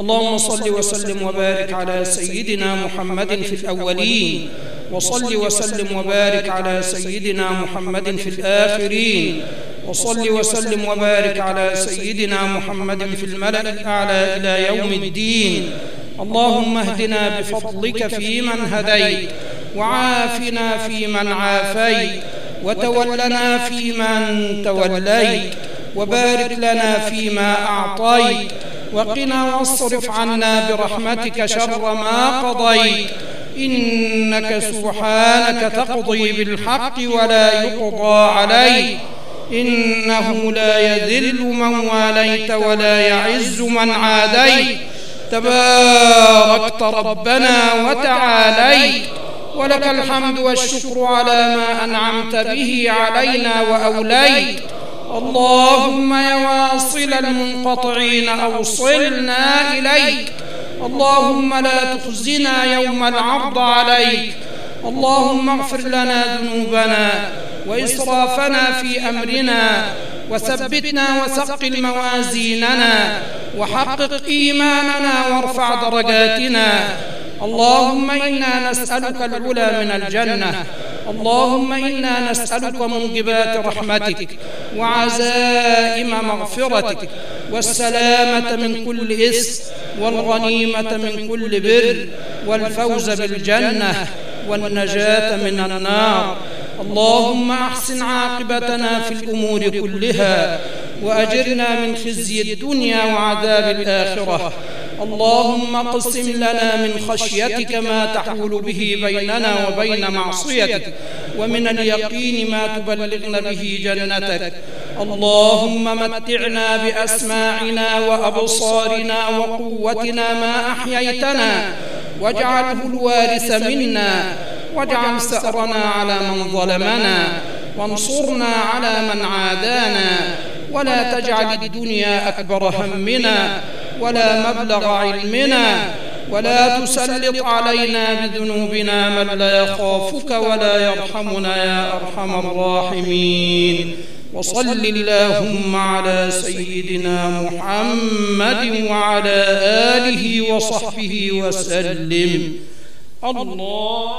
اللهم صل وسلم وبارك على سيدنا محمد في الأولين وصل وسلم وبارك على سيدنا محمد في الآخرين وصل وسلم وبارك على سيدنا محمد في الملأ الأعلى إلى يوم الدين. اللهم اهدنا بفضلك فيمن هديت وعافنا فيمن عافيت وتولنا فيمن توليت وبارك لنا فيما أعطيت وقنا واصرف عنا برحمتك شر ما قضيت. إنك سبحانك تقضي بالحق ولا يقضى عليك. إنه لا يذل من واليت ولا يعز من عاديت. تباركت ربنا وتعاليت. ولك الحمد والشكر على ما أنعمت به علينا وأوليت. اللهم يا واصل المنقطعين أوصلنا إليك. اللهم لا تخزنا يوم العرض عليك. اللهم اغفر لنا ذنوبنا وإسرافنا في أمرنا وثبتنا وثقل موازيننا وحقق إيماننا وارفع درجاتنا. اللهم إنا نسألك العلا من الجنة اللهم إنا نسألك موجبات رحمتك وعزائم مغفرتك والسلامة من كل إثم والغنيمة من كل بر والفوز بالجنة والنجاة من النار. اللهم أحسن عاقبتنا في الأمور كلها وأجرنا من خزي الدنيا وعذاب الآخرة. اللهم اقسم لنا من خشيتك ما تحول به بيننا وبين معصيتك ومن اليقين ما تبلغنا به جنتك. اللهم متعنا بأسماعنا وأبصارنا وقوتنا ما أحييتنا واجعله الوارث منا واجعل سأرنا على من ظلمنا وانصرنا على من عادانا ولا تجعل الدنيا أكبر همنا ولا مبلغ علمنا ولا تسلط علينا بذنوبنا من لا يخافك ولا يرحمنا يا أرحم الراحمين. وصل اللهم على سيدنا محمد وعلى آله وصحبه وسلم. الله